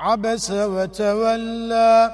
عبس وتولى